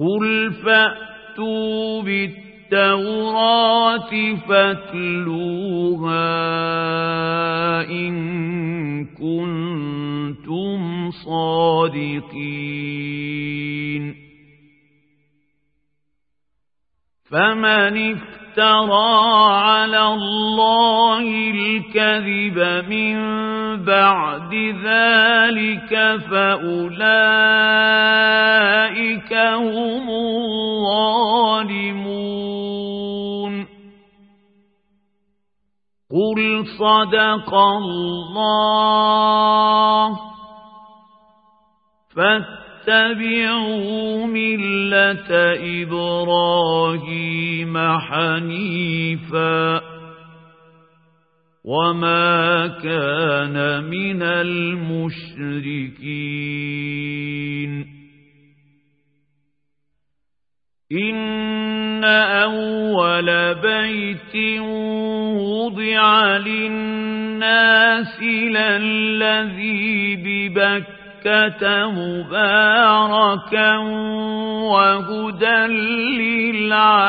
قل فأتوا بالتوراة فاتلوها إن كنتم صادقين فمن افترى على الله الكذب من بعد ذلك فأولئك هم الظالمون. قل صدق الله فاتبعوا ملة إبراهيم حنيفا. وما كان من المشركين إن أول بيت وضع للناس للذي ببكر مكة مباركا وهدى للعالمين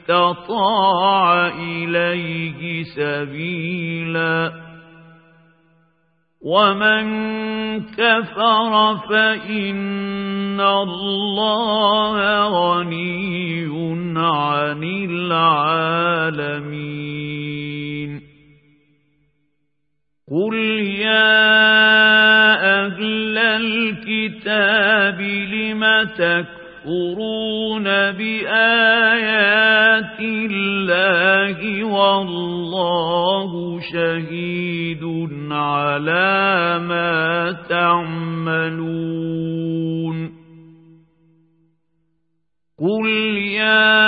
إليه سبيلاً. ومن كفر فإن الله غني عن العالمين. قل يا أهل الكتاب لم تكفرون يكفرون بآيات الله والله شهيد على ما تعملون. قل يا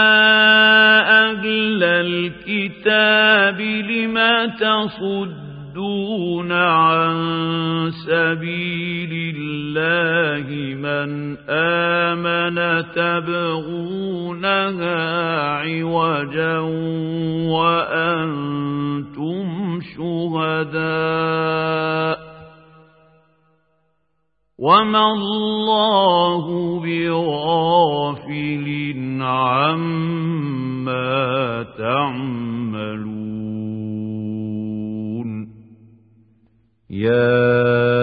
أهل الكتاب لم تصدون عن سبيل الله من آمن تبغونها عوجا وأنتم شهداء وما الله بغافل عما تعملون يا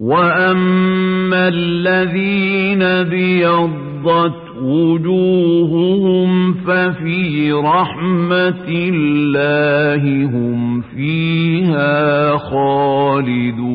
وأما الذين بيضت وجوههم ففي رحمة الله هم فيها خالدون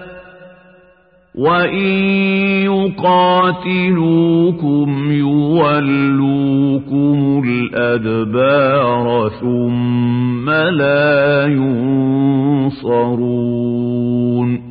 وإن يقاتلوكم يولوكم الأدبار ثم لا ينصرون